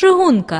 чыгунка.